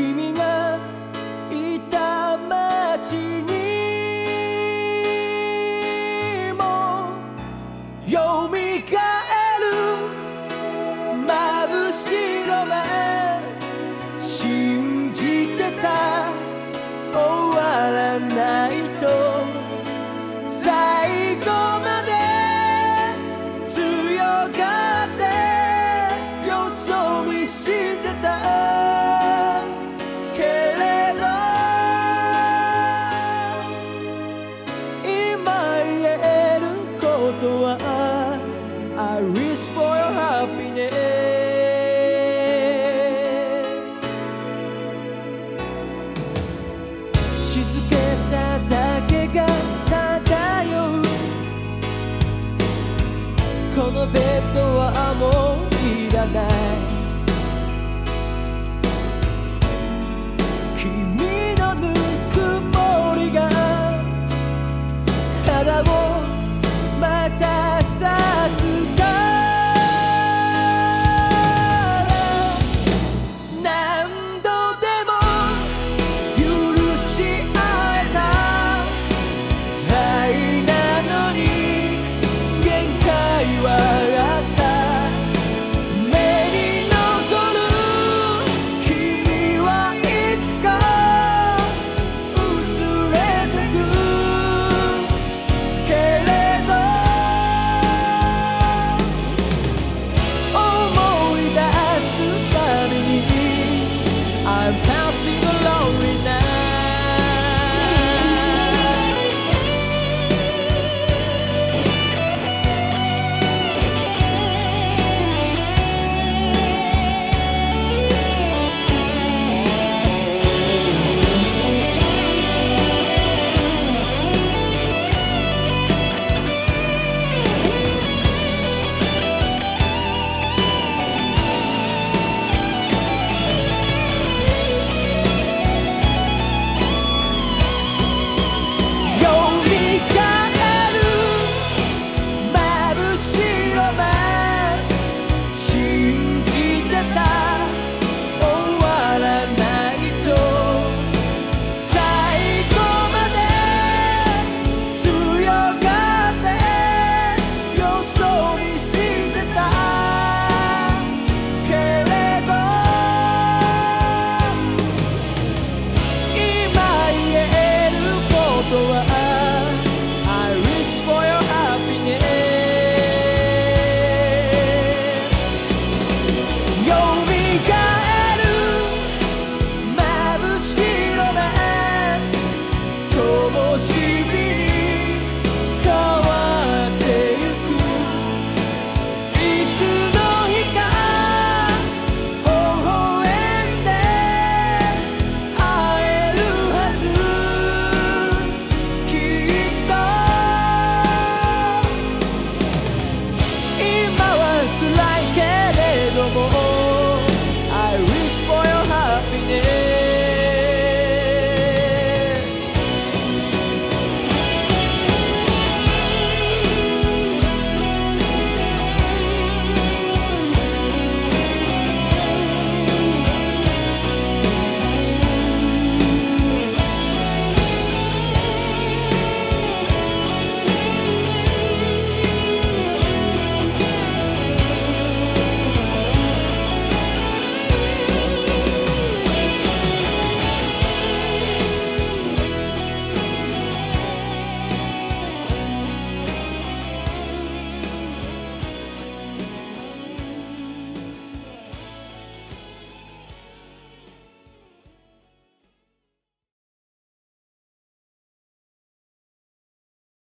君がいたベッドはもういらない。